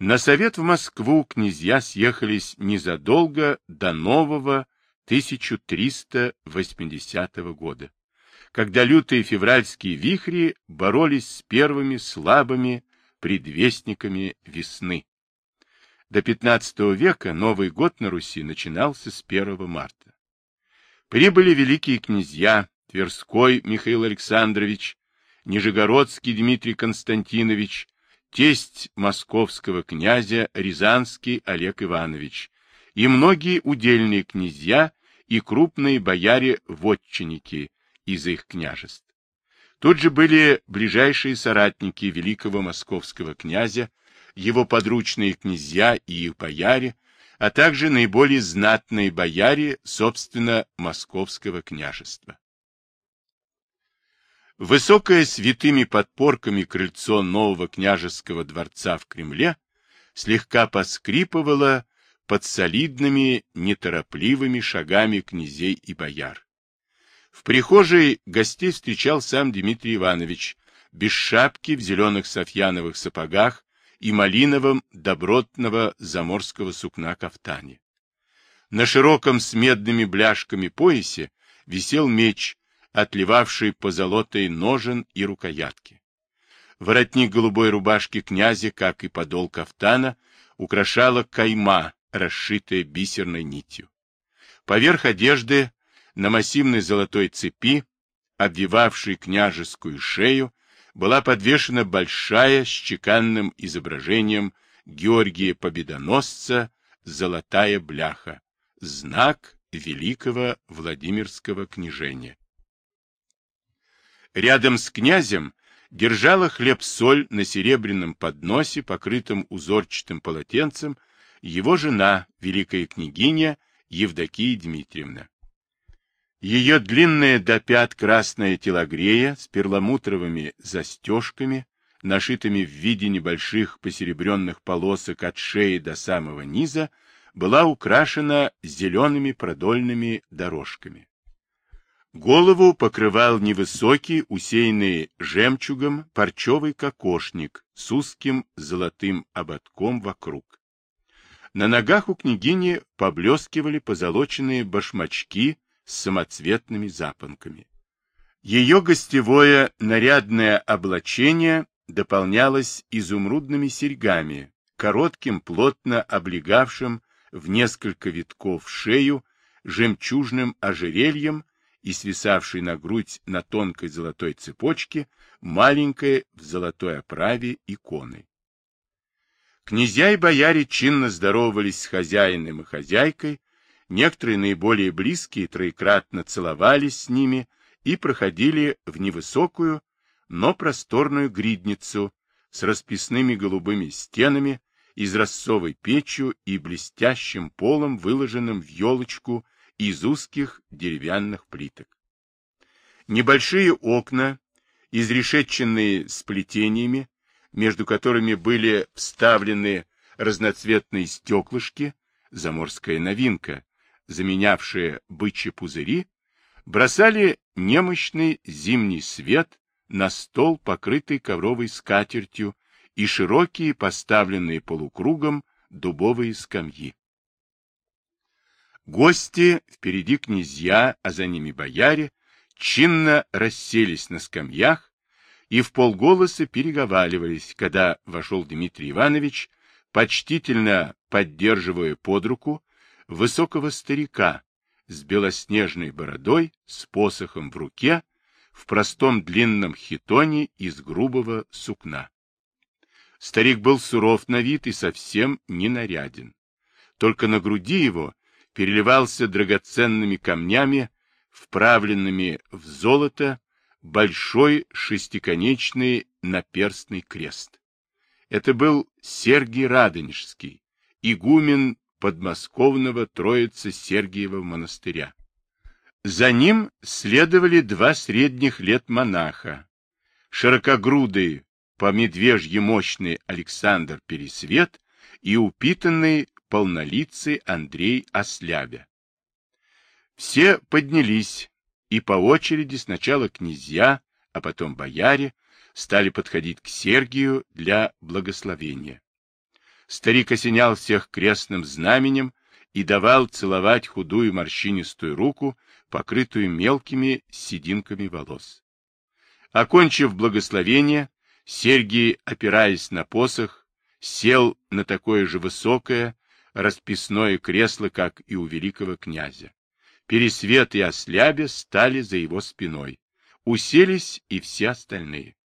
На совет в Москву князья съехались незадолго до нового 1380 года, когда лютые февральские вихри боролись с первыми слабыми предвестниками весны. До XV века Новый год на Руси начинался с 1 марта. Прибыли великие князья Тверской Михаил Александрович, Нижегородский Дмитрий Константинович, тесть московского князя Рязанский Олег Иванович и многие удельные князья и крупные бояре-вотчинники из их княжеств. Тут же были ближайшие соратники великого московского князя, его подручные князья и их бояре, а также наиболее знатные бояре, собственно, московского княжества. Высокое святыми подпорками крыльцо нового княжеского дворца в Кремле слегка поскрипывало под солидными, неторопливыми шагами князей и бояр. В прихожей гостей встречал сам Дмитрий Иванович, без шапки, в зеленых софьяновых сапогах и малиновом добротного заморского сукна кафтане. На широком с медными бляшками поясе висел меч, отливавший позолотой ножен и рукоятки. Воротник голубой рубашки князя, как и подол кафтана, украшала кайма, расшитая бисерной нитью. Поверх одежды на массивной золотой цепи, обвивавшей княжескую шею, была подвешена большая с чеканным изображением Георгия Победоносца золотая бляха, знак великого Владимирского княжения. Рядом с князем держала хлеб-соль на серебряном подносе, покрытом узорчатым полотенцем, его жена, великая княгиня Евдокия Дмитриевна. Ее длинная до пят красная телогрея с перламутровыми застежками, нашитыми в виде небольших посеребренных полосок от шеи до самого низа, была украшена зелеными продольными дорожками. Голову покрывал невысокий, усеянный жемчугом, парчевый кокошник с узким золотым ободком вокруг. На ногах у княгини поблескивали позолоченные башмачки с самоцветными запонками. Ее гостевое нарядное облачение дополнялось изумрудными серьгами, коротким, плотно облегавшим в несколько витков шею, жемчужным ожерельем и свисавшей на грудь на тонкой золотой цепочке маленькой в золотой оправе иконы. Князья и бояре чинно здоровались с хозяином и хозяйкой, некоторые наиболее близкие троекратно целовались с ними и проходили в невысокую, но просторную гридницу с расписными голубыми стенами, изразцовой печью и блестящим полом, выложенным в елочку из узких деревянных плиток. Небольшие окна, изрешетченные сплетениями, между которыми были вставлены разноцветные стеклышки, заморская новинка, заменявшая бычьи пузыри, бросали немощный зимний свет на стол, покрытый ковровой скатертью, и широкие, поставленные полукругом, дубовые скамьи. Гости, впереди князья, а за ними бояре, чинно расселись на скамьях и в полголоса переговаривались, когда вошел Дмитрий Иванович, почтительно поддерживая под руку высокого старика с белоснежной бородой, с посохом в руке, в простом длинном хитоне из грубого сукна. Старик был суров на вид и совсем не наряден. Только на груди его переливался драгоценными камнями, вправленными в золото, большой шестиконечный наперстный крест. Это был Сергий Радонежский, игумен подмосковного Троицы Сергиева монастыря. За ним следовали два средних лет монаха, широкогрудый, по медвежье мощный Александр Пересвет и упитанный полнолицый Андрей Ослябя. Все поднялись, и по очереди сначала князья, а потом бояре, стали подходить к Сергию для благословения. Старик осенял всех крестным знаменем и давал целовать худую морщинистую руку, покрытую мелкими сединками волос. Окончив благословение, Сергий, опираясь на посох, сел на такое же высокое, расписное кресло, как и у великого князя. Пересвет и Ослябе стали за его спиной. Уселись и все остальные.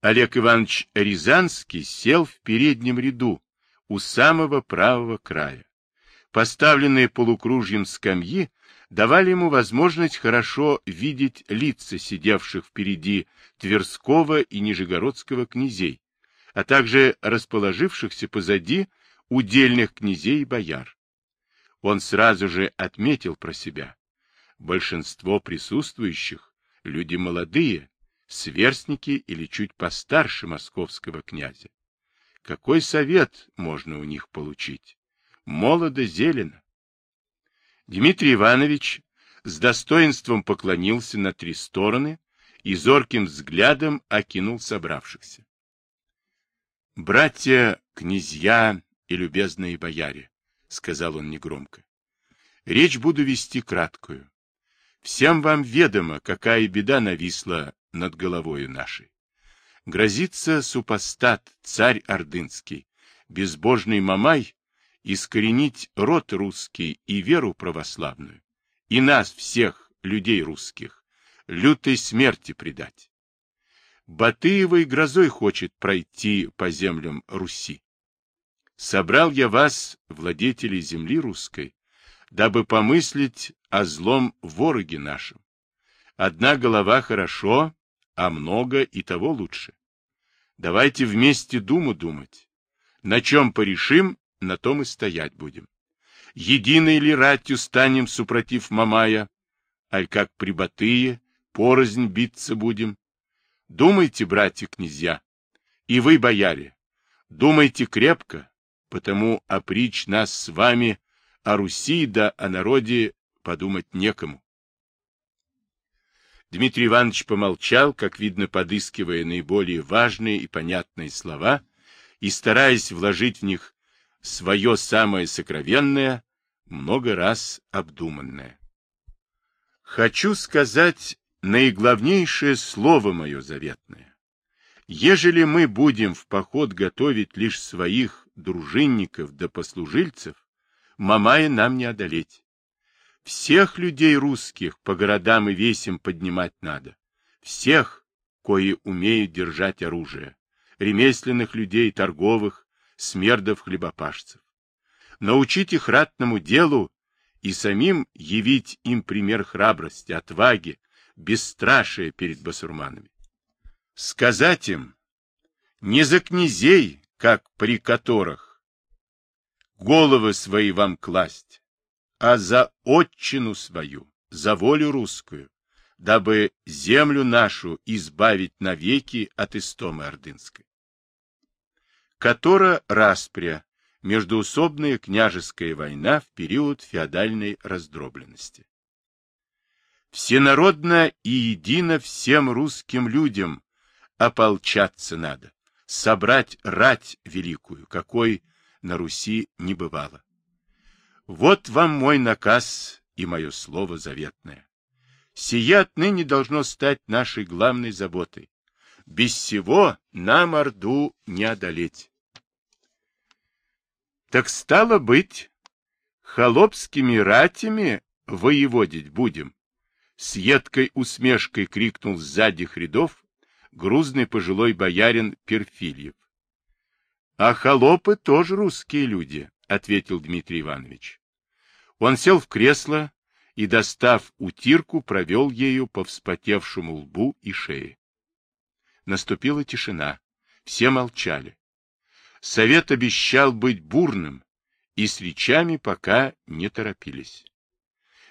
Олег Иванович Рязанский сел в переднем ряду, у самого правого края. Поставленные полукружьем скамьи давали ему возможность хорошо видеть лица сидевших впереди Тверского и Нижегородского князей, а также расположившихся позади удельных князей и бояр. Он сразу же отметил про себя. Большинство присутствующих — люди молодые, сверстники или чуть постарше московского князя. Какой совет можно у них получить? Молодо зелено. Дмитрий Иванович с достоинством поклонился на три стороны и зорким взглядом окинул собравшихся. «Братья, князья и любезные бояре», — сказал он негромко, — «речь буду вести краткую. Всем вам ведомо, какая беда нависла над головою нашей. Грозится супостат, царь Ордынский, безбожный Мамай, искоренить род русский и веру православную, и нас всех, людей русских, лютой смерти предать. Батыевой грозой хочет пройти по землям Руси. Собрал я вас, владетелей земли русской, дабы помыслить о злом вороге нашем. Одна голова хорошо, а много и того лучше. Давайте вместе думу думать. На чем порешим, на том и стоять будем. Единой ли ратью станем, супротив Мамая, аль как прибатые, порознь биться будем? Думайте, братья-князья, и вы, бояре, думайте крепко, потому опричь нас с вами о Руси да о народе подумать некому. Дмитрий Иванович помолчал, как видно, подыскивая наиболее важные и понятные слова и стараясь вложить в них свое самое сокровенное, много раз обдуманное. Хочу сказать наиглавнейшее слово мое заветное. Ежели мы будем в поход готовить лишь своих дружинников да послужильцев, Мамая нам не одолеть. Всех людей русских по городам и весям поднимать надо. Всех, кои умеют держать оружие. Ремесленных людей, торговых, смердов-хлебопашцев. Научить их ратному делу и самим явить им пример храбрости, отваги, бесстрашия перед басурманами. Сказать им, не за князей, как при которых, головы свои вам класть, а за отчину свою, за волю русскую, дабы землю нашу избавить навеки от истомы ордынской. Которая распря, междуусобная княжеская война в период феодальной раздробленности. Всенародно и едино всем русским людям ополчаться надо, собрать рать великую, какой на Руси не бывало. Вот вам мой наказ и мое слово заветное. Сие отныне должно стать нашей главной заботой. Без всего нам Орду не одолеть. Так стало быть, холопскими ратями воеводить будем? С едкой усмешкой крикнул сзади рядов грузный пожилой боярин Перфильев. — А холопы тоже русские люди, — ответил Дмитрий Иванович. Он сел в кресло и, достав утирку, провел ею по вспотевшему лбу и шее. Наступила тишина. Все молчали. Совет обещал быть бурным, и с речами пока не торопились.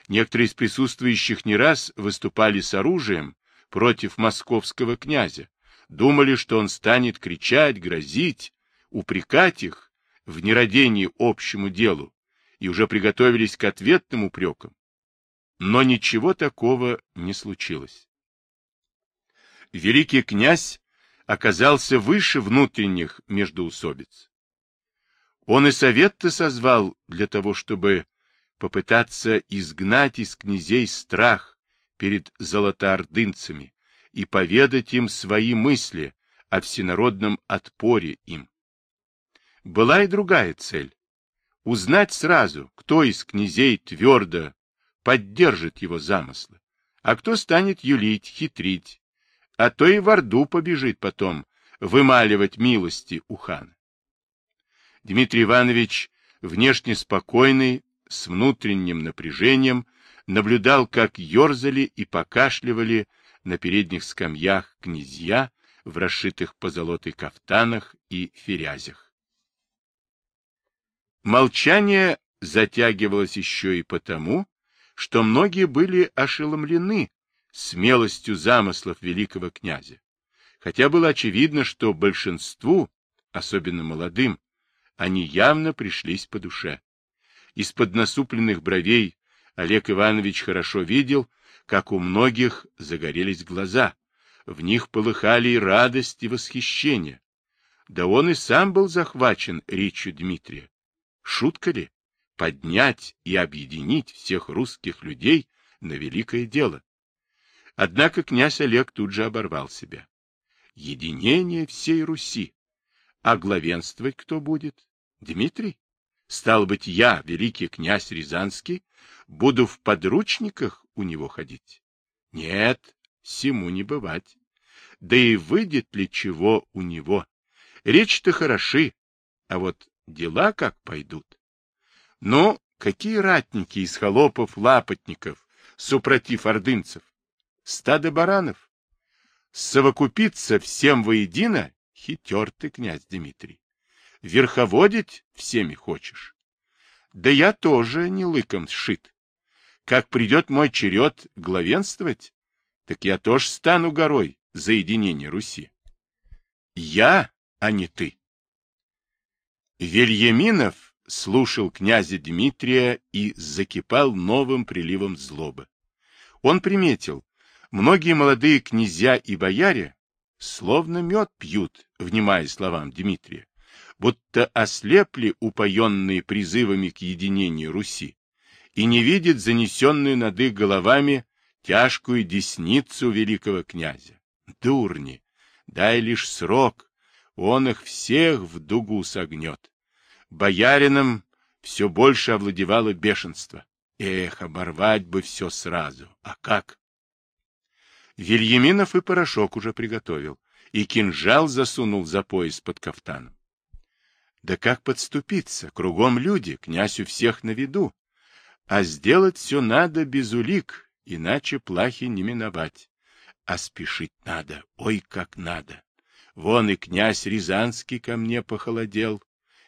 Некоторые из присутствующих не раз выступали с оружием против московского князя, думали, что он станет кричать, грозить, упрекать их в нерадении общему делу, и уже приготовились к ответным упрекам. Но ничего такого не случилось. Великий князь оказался выше внутренних междоусобиц. Он и совет-то созвал для того, чтобы попытаться изгнать из князей страх перед золотоордынцами и поведать им свои мысли о всенародном отпоре им. Была и другая цель — узнать сразу, кто из князей твердо поддержит его замыслы, а кто станет юлить, хитрить, а то и в Орду побежит потом вымаливать милости у хана. Дмитрий Иванович, внешне спокойный, с внутренним напряжением, наблюдал, как ерзали и покашливали на передних скамьях князья в расшитых позолотой кафтанах и ферязях. Молчание затягивалось еще и потому, что многие были ошеломлены смелостью замыслов великого князя, хотя было очевидно, что большинству, особенно молодым, они явно пришлись по душе. Из-под насупленных бровей Олег Иванович хорошо видел, как у многих загорелись глаза, в них полыхали и радость, и восхищение. Да он и сам был захвачен речью Дмитрия. Шутка ли? Поднять и объединить всех русских людей на великое дело. Однако князь Олег тут же оборвал себя. Единение всей Руси. А главенствовать кто будет? Дмитрий? Стал быть, я, великий князь Рязанский, буду в подручниках у него ходить? Нет, всему не бывать. Да и выйдет ли чего у него? Речь-то хороши, а вот дела как пойдут. Но какие ратники из холопов-лапотников, супротив ордынцев? стадо баранов. Совокупиться всем воедино — хитер ты, князь Дмитрий. Верховодить всеми хочешь. Да я тоже не лыком сшит. Как придет мой черед главенствовать, так я тоже стану горой за единение Руси. Я, а не ты. Вельяминов слушал князя Дмитрия и закипал новым приливом злобы. Он приметил, Многие молодые князья и бояре словно мед пьют, внимая словам Дмитрия, будто ослепли упоенные призывами к единению Руси и не видят занесенную над их головами тяжкую десницу великого князя. Дурни, дай лишь срок, он их всех в дугу согнет. Боярином все больше овладевало бешенство. Эх, оборвать бы все сразу. А как? Вильяминов и порошок уже приготовил, и кинжал засунул за пояс под кафтаном. Да как подступиться? Кругом люди, князь у всех на виду. А сделать все надо без улик, иначе плахи не миновать. А спешить надо, ой, как надо. Вон и князь Рязанский ко мне похолодел.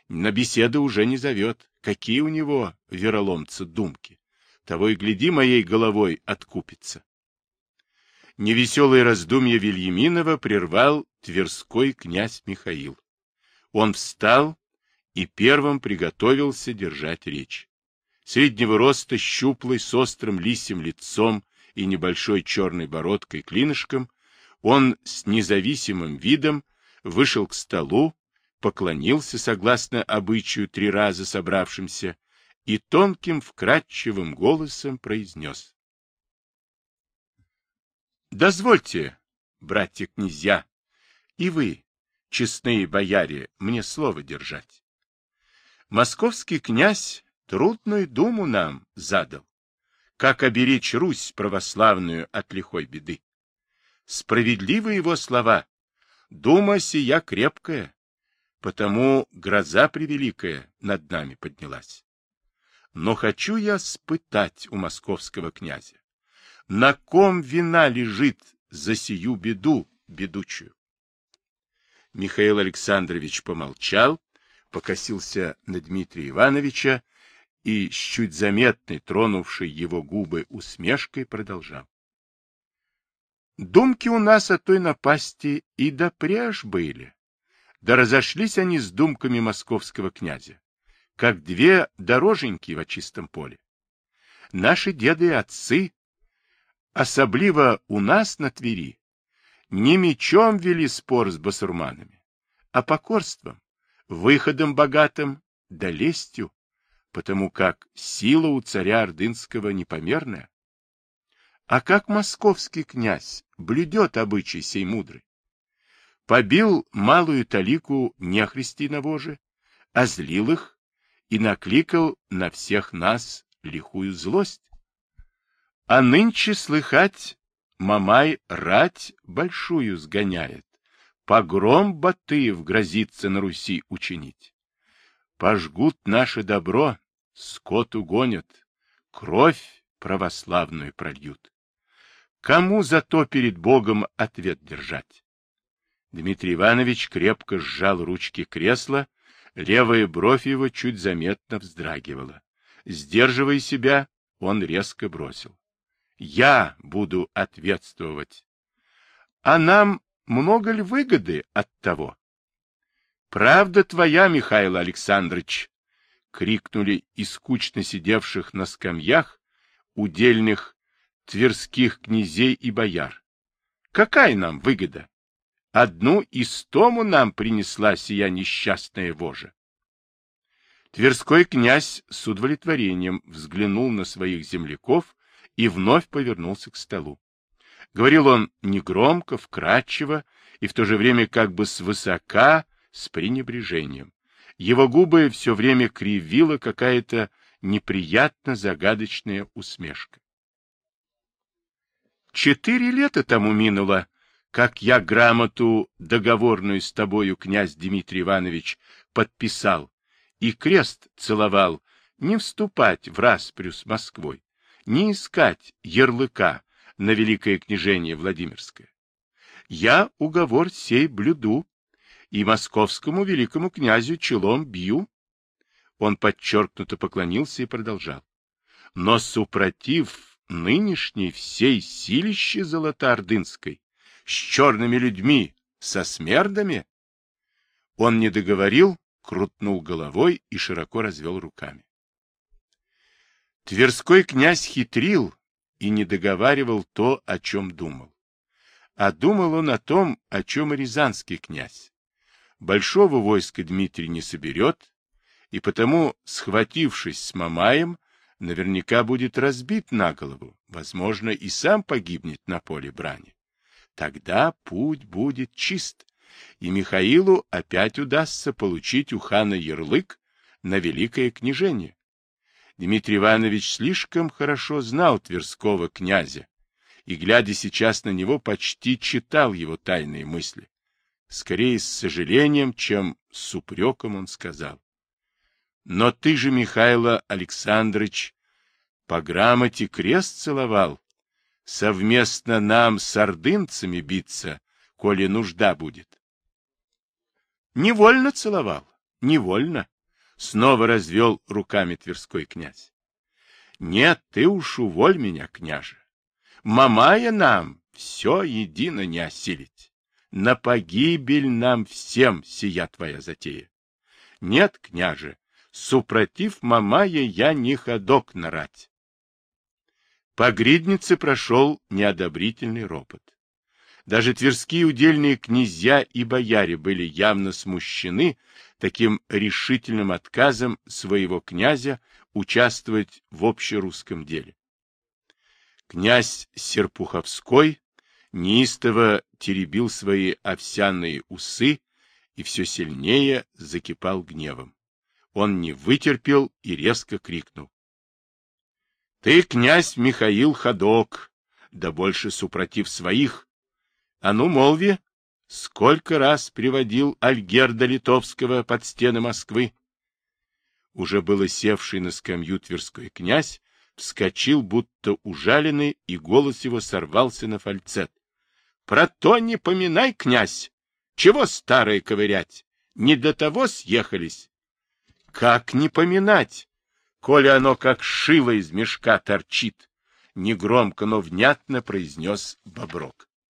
На беседу уже не зовет. Какие у него, вероломца, думки. Того и гляди, моей головой откупится. Невеселые раздумья Вильяминова прервал тверской князь Михаил. Он встал и первым приготовился держать речь. Среднего роста, щуплый, с острым лисьим лицом и небольшой черной бородкой клинышком, он с независимым видом вышел к столу, поклонился согласно обычаю три раза собравшимся и тонким вкрадчивым голосом произнес. Дозвольте, братья-князья, и вы, честные бояре, мне слово держать. Московский князь трудную думу нам задал, как оберечь Русь православную от лихой беды. Справедливы его слова, дума сия крепкая, потому гроза превеликая над нами поднялась. Но хочу я спытать у московского князя, на ком вина лежит за сию беду бедучую? Михаил Александрович помолчал, покосился на Дмитрия Ивановича и с чуть заметной, тронувшей его губы усмешкой, продолжал. Думки у нас о той напасти и допреж были. Да разошлись они с думками московского князя, как две дороженьки в чистом поле. Наши деды и отцы Особливо у нас на Твери не мечом вели спор с басурманами, а покорством, выходом богатым да лестью, потому как сила у царя Ордынского непомерная. А как московский князь блюдет обычай сей мудрый? Побил малую талику нехристи на воже, озлил их и накликал на всех нас лихую злость. А нынче слыхать, Мамай рать большую сгоняет, погром Батыев грозится на Руси учинить. Пожгут наше добро, скот угонят, кровь православную прольют. Кому зато перед Богом ответ держать? Дмитрий Иванович крепко сжал ручки кресла, левая бровь его чуть заметно вздрагивала. Сдерживая себя, он резко бросил. Я буду ответствовать. А нам много ли выгоды от того? Правда твоя, Михаил Александрович, крикнули из скучно сидевших на скамьях удельных тверских князей и бояр. Какая нам выгода? Одну из тому нам принесла сия несчастная вожа. Тверской князь с удовлетворением взглянул на своих земляков и вновь повернулся к столу. Говорил он негромко, вкрадчиво и в то же время как бы свысока, с пренебрежением. Его губы все время кривила какая-то неприятно загадочная усмешка. Четыре лета тому минуло, как я грамоту договорную с тобою, князь Дмитрий Иванович, подписал и крест целовал не вступать в распрю с Москвой, не искать ярлыка на великое княжение Владимирское. Я уговор сей блюду и московскому великому князю челом бью. Он подчеркнуто поклонился и продолжал. Но супротив нынешней всей силище золотоордынской, с черными людьми, со смердами? Он не договорил, крутнул головой и широко развел руками. Тверской князь хитрил и не договаривал то, о чем думал. А думал он о том, о чем и рязанский князь. Большого войска Дмитрий не соберет, и потому, схватившись с Мамаем, наверняка будет разбит на голову, возможно, и сам погибнет на поле брани. Тогда путь будет чист, и Михаилу опять удастся получить у хана ярлык на великое княжение. Дмитрий Иванович слишком хорошо знал Тверского князя, и, глядя сейчас на него, почти читал его тайные мысли. Скорее с сожалением, чем с упреком он сказал. Но ты же, Михайло Александрович, по грамоте крест целовал. Совместно нам с ордынцами биться, коли нужда будет. Невольно целовал, невольно. Снова развел руками Тверской князь. Нет, ты уж уволь меня, княже. Мамая нам все едино не осилить. На погибель нам всем сия твоя затея. Нет, княже, супротив Мамая я не ходок нарать. По гриднице прошел неодобрительный ропот. Даже тверские удельные князья и бояре были явно смущены таким решительным отказом своего князя участвовать в общерусском деле. Князь Серпуховской неистово теребил свои овсяные усы и все сильнее закипал гневом. Он не вытерпел и резко крикнул. — Ты, князь Михаил Ходок, да больше супротив своих. А ну, молви, сколько раз приводил Альгерда Литовского под стены Москвы? Уже было севший на скамью Тверской князь, вскочил, будто ужаленный, и голос его сорвался на фальцет. Про то не поминай, князь! Чего старое ковырять? Не до того съехались. Как не поминать, коли оно как шило из мешка торчит? Негромко, но внятно произнес Боброк.